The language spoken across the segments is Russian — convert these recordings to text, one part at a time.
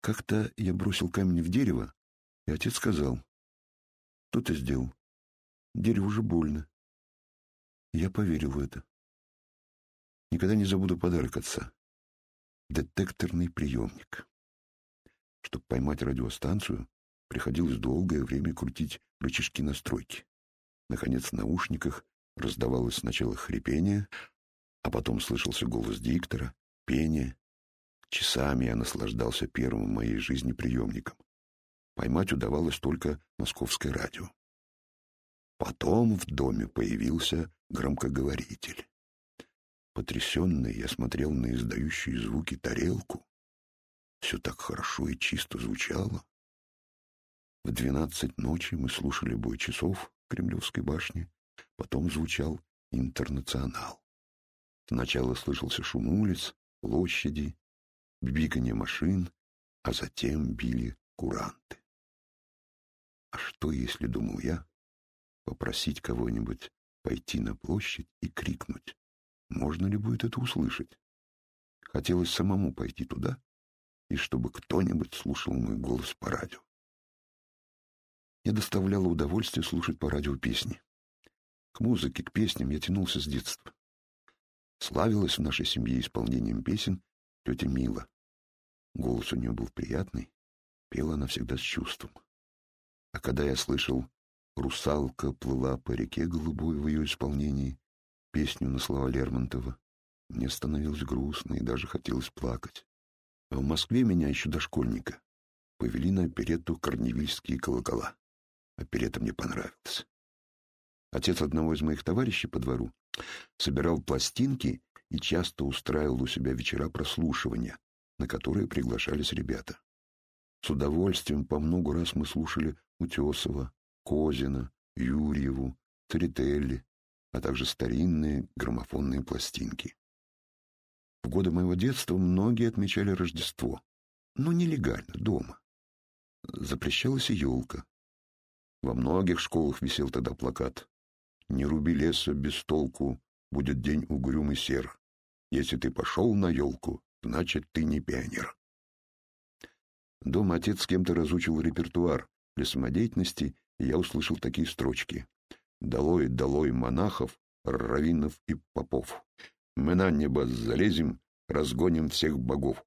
Как-то я бросил камень в дерево, и отец сказал, «Что ты сделал? Дереву же больно». Я поверил в это. Никогда не забуду подарок отца. Детекторный приемник. Чтобы поймать радиостанцию, приходилось долгое время крутить рычажки настройки. Наконец, в наушниках раздавалось сначала хрипение, а потом слышался голос диктора, пение. Часами я наслаждался первым в моей жизни приемником. Поймать удавалось только московское радио. Потом в доме появился громкоговоритель. Потрясенный я смотрел на издающие звуки тарелку. Все так хорошо и чисто звучало. В двенадцать ночи мы слушали бой часов Кремлевской башне, потом звучал «Интернационал». Сначала слышался шум улиц, площади, бегание машин, а затем били куранты. А что, если, думал я, попросить кого-нибудь пойти на площадь и крикнуть? Можно ли будет это услышать? Хотелось самому пойти туда, и чтобы кто-нибудь слушал мой голос по радио. Я доставляло удовольствие слушать по радио песни. К музыке, к песням я тянулся с детства. Славилась в нашей семье исполнением песен тетя Мила. Голос у нее был приятный, пела она всегда с чувством. А когда я слышал «Русалка плыла по реке голубой» в ее исполнении, песню на слова Лермонтова, мне становилось грустно и даже хотелось плакать. А в Москве меня еще дошкольника повели на оперетту «Корневильские колокола». Оперетта мне понравилась. Отец одного из моих товарищей по двору собирал пластинки и часто устраивал у себя вечера прослушивания, на которые приглашались ребята. С удовольствием по много раз мы слушали Утесова, Козина, Юрьеву, Церетелли, а также старинные граммофонные пластинки. В годы моего детства многие отмечали Рождество, но нелегально, дома. Запрещалась и елка. Во многих школах висел тогда плакат «Не руби леса без толку, будет день угрюмый сер. Если ты пошел на елку, значит, ты не пионер». Дома отец с кем-то разучил репертуар для самодеятельности, и я услышал такие строчки. «Долой, долой монахов, раввинов и попов. Мы на небо залезем, разгоним всех богов».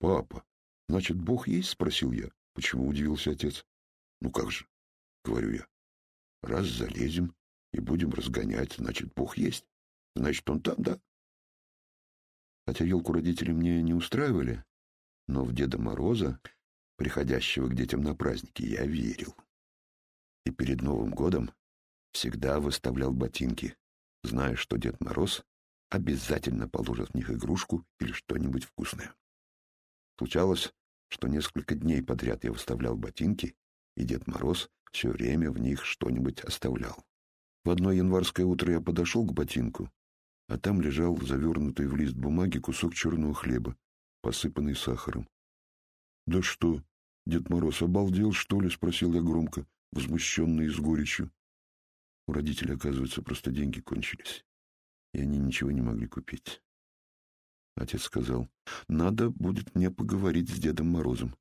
«Папа, значит, Бог есть?» — спросил я. «Почему?» — удивился отец. «Ну как же?» — говорю я. «Раз залезем и будем разгонять, значит, Бог есть. Значит, он там, да?» Хотя елку родители мне не устраивали, но в Деда Мороза приходящего к детям на праздники, я верил. И перед Новым годом всегда выставлял ботинки, зная, что Дед Мороз обязательно положит в них игрушку или что-нибудь вкусное. Случалось, что несколько дней подряд я выставлял ботинки, и Дед Мороз все время в них что-нибудь оставлял. В одно январское утро я подошел к ботинку, а там лежал завернутый в лист бумаги кусок черного хлеба, посыпанный сахаром. «Да что, Дед Мороз обалдел, что ли?» — спросил я громко, возмущенный и с горечью. У родителей, оказывается, просто деньги кончились, и они ничего не могли купить. Отец сказал, «Надо будет мне поговорить с Дедом Морозом».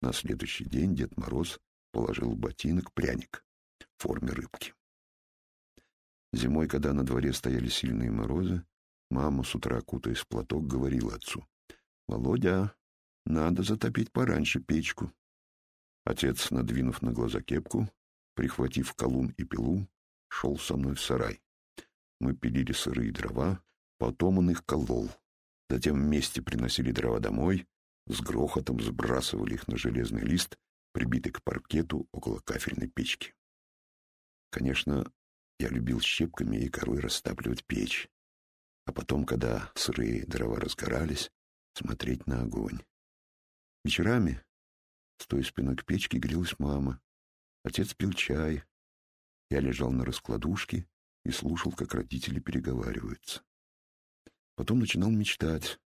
На следующий день Дед Мороз положил в ботинок пряник в форме рыбки. Зимой, когда на дворе стояли сильные морозы, мама с утра, кутаясь в платок, говорила отцу, «Володя, надо затопить пораньше печку. Отец, надвинув на глаза кепку, прихватив колун и пилу, шел со мной в сарай. Мы пилили сырые дрова, потом он их колол. Затем вместе приносили дрова домой, с грохотом сбрасывали их на железный лист, прибитый к паркету около кафельной печки. Конечно, я любил щепками и корой растапливать печь, а потом, когда сырые дрова разгорались, смотреть на огонь. Вечерами, стоя спиной к печке, грелась мама. Отец пил чай. Я лежал на раскладушке и слушал, как родители переговариваются. Потом начинал мечтать.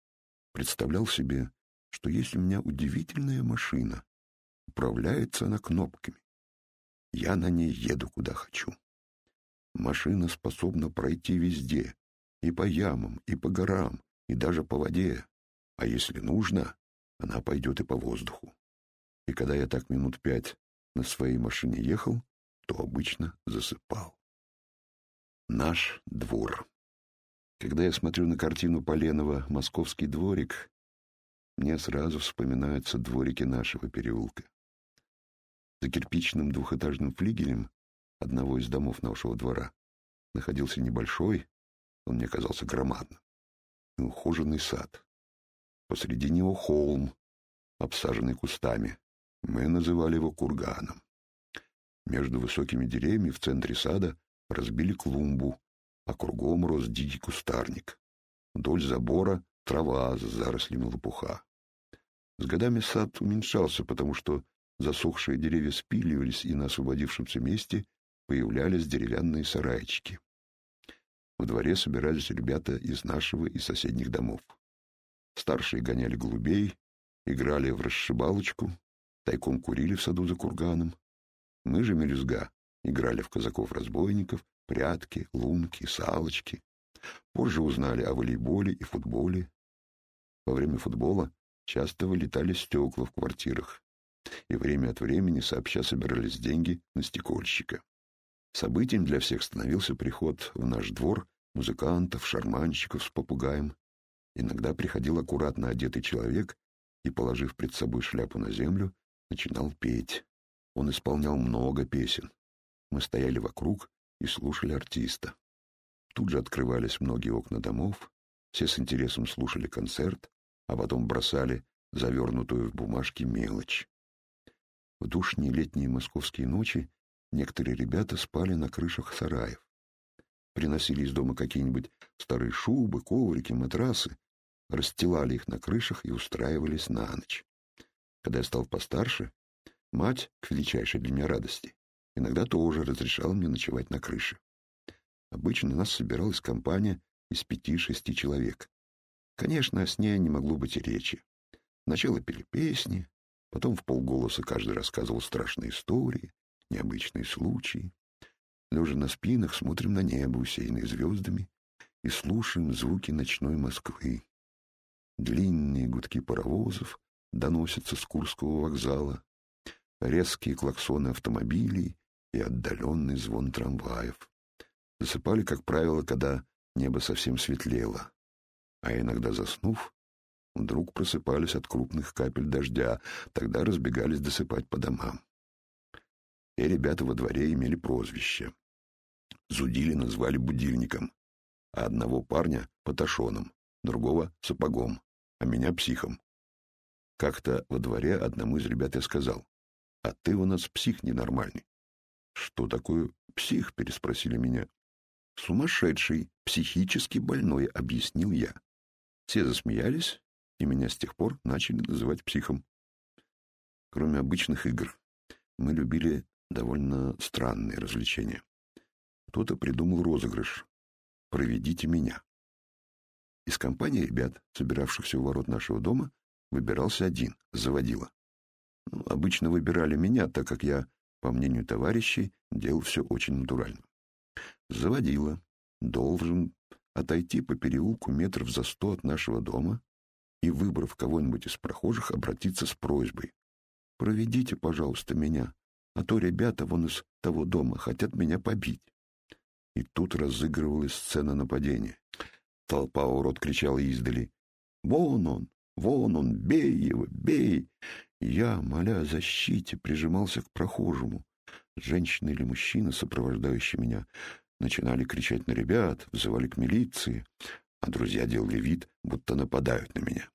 Представлял себе, что есть у меня удивительная машина. Управляется она кнопками. Я на ней еду куда хочу. Машина способна пройти везде, и по ямам, и по горам, и даже по воде. А если нужно, она пойдет и по воздуху. И когда я так минут пять на своей машине ехал, то обычно засыпал. Наш двор. Когда я смотрю на картину Поленова «Московский дворик», мне сразу вспоминаются дворики нашего переулка. За кирпичным двухэтажным флигелем одного из домов нашего двора находился небольшой, он мне казался громадным, и ухоженный сад. Посреди него холм, обсаженный кустами. Мы называли его курганом. Между высокими деревьями в центре сада разбили клумбу, а кругом рос дикий кустарник. Вдоль забора трава с зарослями лопуха. С годами сад уменьшался, потому что засохшие деревья спиливались, и на освободившемся месте появлялись деревянные сарайчики. В дворе собирались ребята из нашего и соседних домов. Старшие гоняли голубей, играли в расшибалочку, тайком курили в саду за курганом. Мы же, мелюзга, играли в казаков-разбойников, прятки, лунки, салочки. Позже узнали о волейболе и футболе. Во время футбола часто вылетали стекла в квартирах, и время от времени сообща собирались деньги на стекольщика. Событием для всех становился приход в наш двор музыкантов, шарманщиков с попугаем. Иногда приходил аккуратно одетый человек и, положив пред собой шляпу на землю, начинал петь. Он исполнял много песен. Мы стояли вокруг и слушали артиста. Тут же открывались многие окна домов, все с интересом слушали концерт, а потом бросали завернутую в бумажки мелочь. В душные летние московские ночи некоторые ребята спали на крышах сараев. Приносили из дома какие-нибудь старые шубы, коврики, матрасы, расстилали их на крышах и устраивались на ночь. Когда я стал постарше, мать, к величайшей для меня радости, иногда тоже разрешала мне ночевать на крыше. Обычно нас собиралась компания из пяти-шести человек. Конечно, о сне не могло быть и речи. Сначала пели песни, потом в полголоса каждый рассказывал страшные истории, необычные случаи. Лежа на спинах, смотрим на небо, усеянное звездами, и слушаем звуки ночной Москвы. Длинные гудки паровозов доносятся с Курского вокзала, резкие клаксоны автомобилей и отдаленный звон трамваев. Засыпали, как правило, когда небо совсем светлело, а иногда заснув, вдруг просыпались от крупных капель дождя, тогда разбегались досыпать по домам. И ребята во дворе имели прозвище. Зудили назвали будильником, а одного парня — Паташоном, другого — Сапогом, а меня — Психом. Как-то во дворе одному из ребят я сказал, «А ты у нас псих ненормальный». «Что такое псих?» — переспросили меня. «Сумасшедший, психически больной», — объяснил я. Все засмеялись, и меня с тех пор начали называть психом. Кроме обычных игр, мы любили довольно странные развлечения. Кто-то придумал розыгрыш «Проведите меня». Из компании ребят, собиравшихся у ворот нашего дома, выбирался один, заводила. Ну, обычно выбирали меня, так как я, по мнению товарищей, делал все очень натурально. Заводила должен отойти по переулку метров за сто от нашего дома и, выбрав кого-нибудь из прохожих, обратиться с просьбой. «Проведите, пожалуйста, меня, а то ребята вон из того дома хотят меня побить». И тут разыгрывалась сцена нападения. Толпа урод кричала издали. «Вон он! Вон он! Бей его! Бей!» Я, моля о защите, прижимался к прохожему. Женщина или мужчина, сопровождающий меня, начинали кричать на ребят, вызывали к милиции, а друзья делали вид, будто нападают на меня.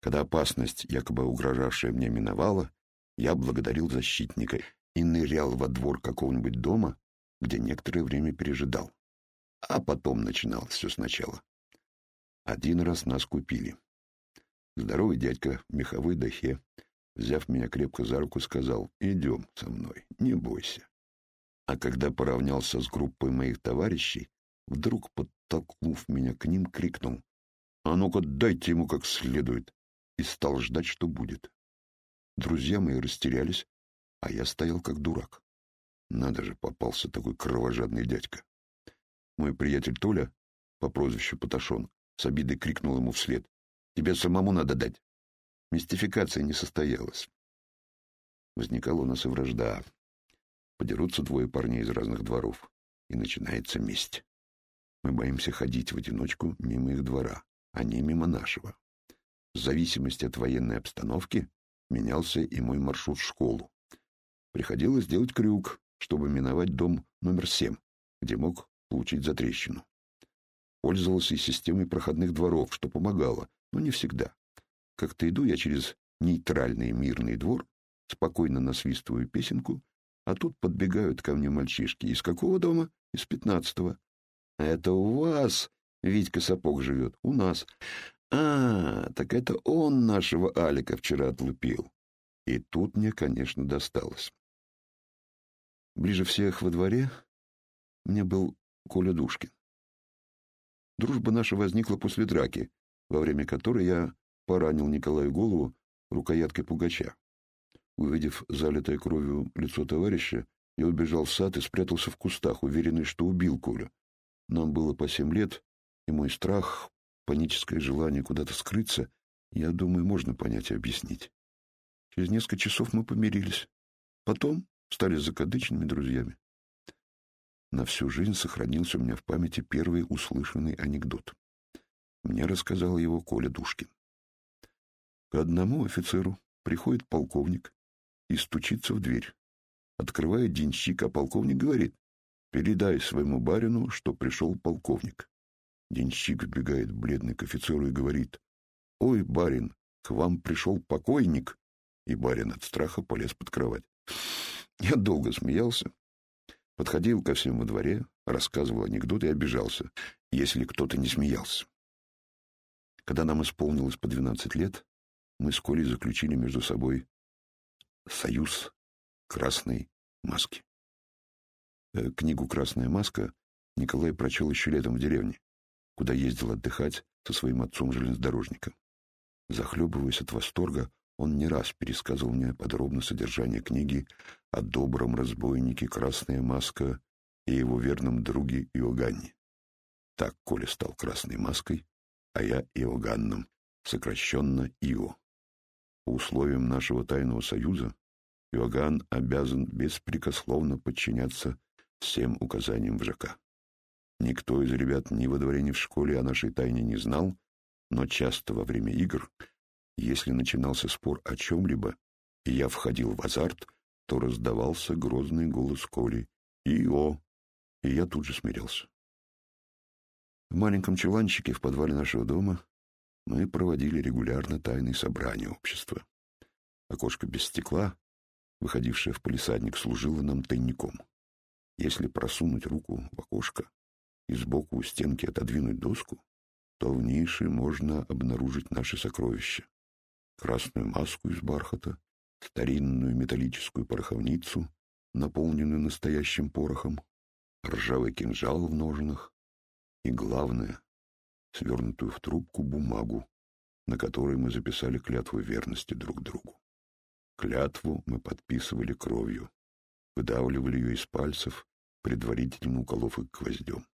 Когда опасность, якобы угрожавшая мне, миновала, я благодарил защитника и нырял во двор какого-нибудь дома, где некоторое время пережидал. А потом начинал все сначала. Один раз нас купили. Здоровый дядька в меховой дахе, взяв меня крепко за руку, сказал, «Идем со мной, не бойся». А когда поравнялся с группой моих товарищей, вдруг, подтолкнув меня к ним, крикнул «А ну-ка, дайте ему как следует!» и стал ждать, что будет. Друзья мои растерялись, а я стоял как дурак. Надо же, попался такой кровожадный дядька. Мой приятель Толя, по прозвищу Паташон, с обидой крикнул ему вслед. «Тебе самому надо дать!» Мистификация не состоялась. Возникала у нас и вражда. Подерутся двое парней из разных дворов, и начинается месть. Мы боимся ходить в одиночку мимо их двора, а не мимо нашего. В зависимости от военной обстановки менялся и мой маршрут в школу. Приходилось делать крюк, чтобы миновать дом номер семь, где мог получить затрещину. Пользовался и системой проходных дворов, что помогало, но не всегда. Как-то иду я через нейтральный мирный двор, спокойно насвистываю песенку, а тут подбегают ко мне мальчишки. Из какого дома? Из пятнадцатого. Это у вас Витька Сапог живет? У нас. А, так это он нашего Алика вчера отлупил. И тут мне, конечно, досталось. Ближе всех во дворе мне был Коля Душкин. Дружба наша возникла после драки, во время которой я поранил Николаю голову рукояткой пугача. Увидев залитое кровью лицо товарища, я убежал в сад и спрятался в кустах, уверенный, что убил Колю. Нам было по семь лет, и мой страх, паническое желание куда-то скрыться, я думаю, можно понять и объяснить. Через несколько часов мы помирились. Потом стали закадычными друзьями. На всю жизнь сохранился у меня в памяти первый услышанный анекдот. Мне рассказал его Коля Душкин. К одному офицеру приходит полковник и стучится в дверь. Открывает денщик, а полковник говорит, «Передай своему барину, что пришел полковник». Денщик вбегает бледный к офицеру и говорит, «Ой, барин, к вам пришел покойник!» И барин от страха полез под кровать. Я долго смеялся, подходил ко всем во дворе, рассказывал анекдоты и обижался, если кто-то не смеялся. Когда нам исполнилось по 12 лет, мы с Колей заключили между собой союз красной маски. Э, книгу «Красная маска» Николай прочел еще летом в деревне куда ездил отдыхать со своим отцом-железнодорожником. Захлебываясь от восторга, он не раз пересказывал мне подробно содержание книги о добром разбойнике Красная Маска и его верном друге Иоганне. Так Коля стал Красной Маской, а я Иоганном, сокращенно Ио. По условиям нашего тайного союза Иоганн обязан беспрекословно подчиняться всем указаниям ВЖК. Никто из ребят ни во дворе, ни в школе о нашей тайне не знал, но часто во время игр, если начинался спор о чем-либо, и я входил в азарт, то раздавался грозный голос Коли «И-о!» и я тут же смирился. В маленьком чуланчике в подвале нашего дома мы проводили регулярно тайные собрания общества. Окошко без стекла, выходившее в полисадник, служило нам тайником. Если просунуть руку в окошко, и сбоку у стенки отодвинуть доску, то в нише можно обнаружить наши сокровища. Красную маску из бархата, старинную металлическую пороховницу, наполненную настоящим порохом, ржавый кинжал в ножнах и, главное, свернутую в трубку бумагу, на которой мы записали клятву верности друг другу. Клятву мы подписывали кровью, выдавливали ее из пальцев, предварительно уколов их гвоздем.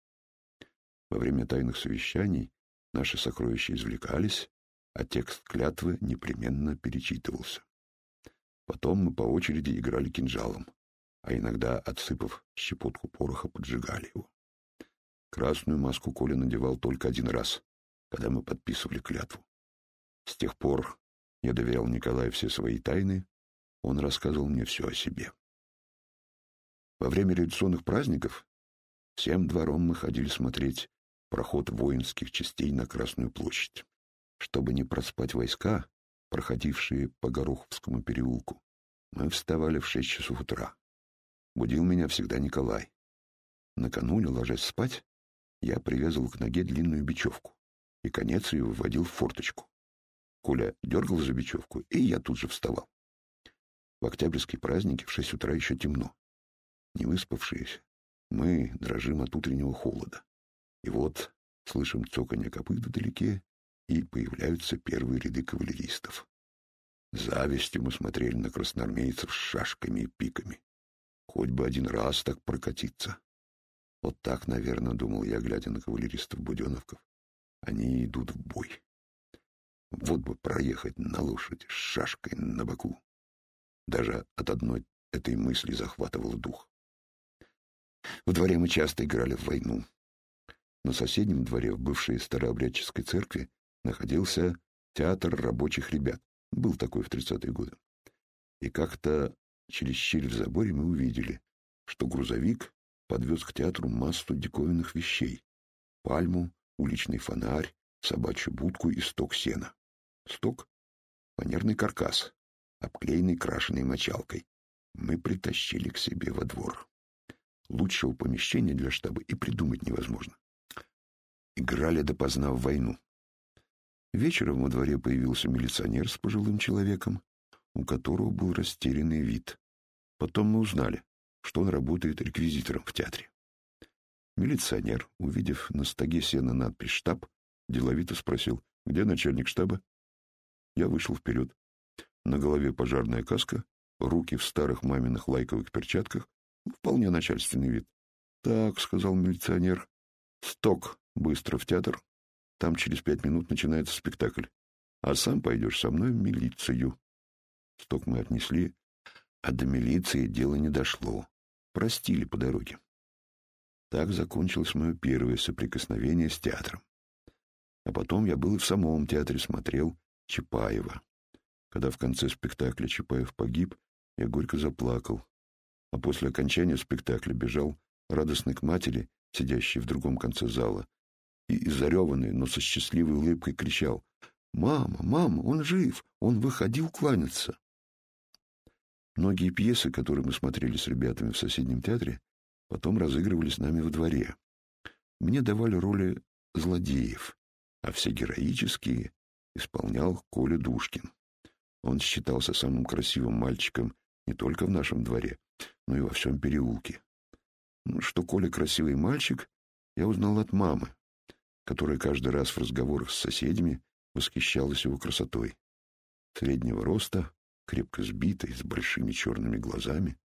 Во время тайных совещаний наши сокровища извлекались, а текст клятвы непременно перечитывался. Потом мы по очереди играли кинжалом, а иногда, отсыпав щепотку пороха, поджигали его. Красную маску Коля надевал только один раз, когда мы подписывали клятву. С тех пор я доверял Николаю все свои тайны, он рассказывал мне все о себе. Во время революционных праздников всем двором мы ходили смотреть проход воинских частей на Красную площадь. Чтобы не проспать войска, проходившие по Гороховскому переулку, мы вставали в шесть часов утра. Будил меня всегда Николай. Накануне, ложась спать, я привязывал к ноге длинную бечевку, и конец ее выводил в форточку. Коля дергал за бечевку, и я тут же вставал. В октябрьские праздники в шесть утра еще темно. Не выспавшиеся, мы дрожим от утреннего холода. И вот слышим цоканье копыт вдалеке, и появляются первые ряды кавалеристов. Завистью мы смотрели на красноармейцев с шашками и пиками. Хоть бы один раз так прокатиться. Вот так, наверное, думал я, глядя на кавалеристов-буденовков. Они идут в бой. Вот бы проехать на лошади с шашкой на боку. Даже от одной этой мысли захватывал дух. В дворе мы часто играли в войну. На соседнем дворе, в бывшей старообрядческой церкви, находился театр рабочих ребят. Был такой в 30-е годы. И как-то через щель в заборе мы увидели, что грузовик подвез к театру массу диковинных вещей. Пальму, уличный фонарь, собачью будку и сток сена. Сток — фанерный каркас, обклеенный крашеной мочалкой. Мы притащили к себе во двор. Лучшего помещения для штаба и придумать невозможно. Играли допоздна в войну. Вечером во дворе появился милиционер с пожилым человеком, у которого был растерянный вид. Потом мы узнали, что он работает реквизитором в театре. Милиционер, увидев на стоге сена надпись «Штаб», деловито спросил, где начальник штаба? Я вышел вперед. На голове пожарная каска, руки в старых маминых лайковых перчатках, вполне начальственный вид. «Так», — сказал милиционер, — «сток быстро в театр, там через пять минут начинается спектакль. А сам пойдешь со мной в милицию. Сток мы отнесли, а до милиции дело не дошло. Простили по дороге. Так закончилось мое первое соприкосновение с театром. А потом я был и в самом театре смотрел Чапаева. Когда в конце спектакля Чапаев погиб, я горько заплакал. А после окончания спектакля бежал радостный к матери, сидящей в другом конце зала, и, зареванный, но со счастливой улыбкой кричал «Мама, мама, он жив! Он выходил кланяться!» Многие пьесы, которые мы смотрели с ребятами в соседнем театре, потом разыгрывались нами во дворе. Мне давали роли злодеев, а все героические исполнял Коля Душкин. Он считался самым красивым мальчиком не только в нашем дворе, но и во всем переулке. Ну, что Коля красивый мальчик, я узнал от мамы, которая каждый раз в разговорах с соседями восхищалась его красотой. Среднего роста, крепко сбитый, с большими черными глазами.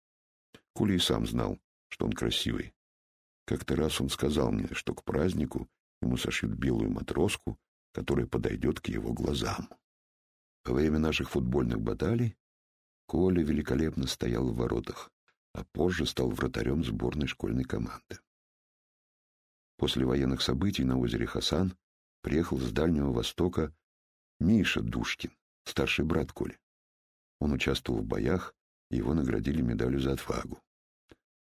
Коля и сам знал, что он красивый. Как-то раз он сказал мне, что к празднику ему сошьют белую матроску, которая подойдет к его глазам. Во время наших футбольных баталий Коля великолепно стоял в воротах, а позже стал вратарем сборной школьной команды. После военных событий на озере Хасан приехал с Дальнего Востока Миша Душкин, старший брат Коли. Он участвовал в боях, и его наградили медалью за отвагу.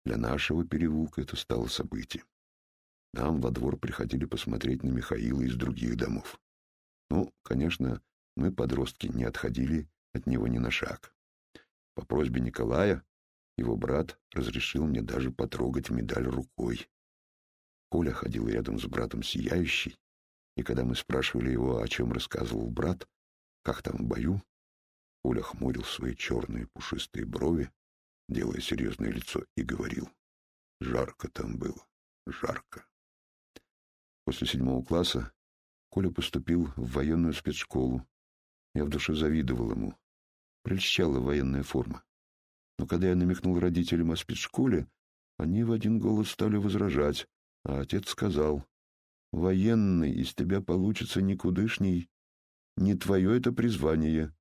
Для нашего переулка это стало событием. Нам во двор приходили посмотреть на Михаила из других домов. Ну, конечно, мы, подростки, не отходили от него ни на шаг. По просьбе Николая его брат разрешил мне даже потрогать медаль рукой. Коля ходил рядом с братом сияющий, и когда мы спрашивали его, о чем рассказывал брат, как там в бою, Коля хмурил свои черные пушистые брови, делая серьезное лицо, и говорил, «Жарко там было, жарко». После седьмого класса Коля поступил в военную спецшколу. Я в душе завидовал ему. Прельщала военная форма. Но когда я намекнул родителям о спецшколе, они в один голос стали возражать, а отец сказал, «Военный из тебя получится никудышний, не твое это призвание,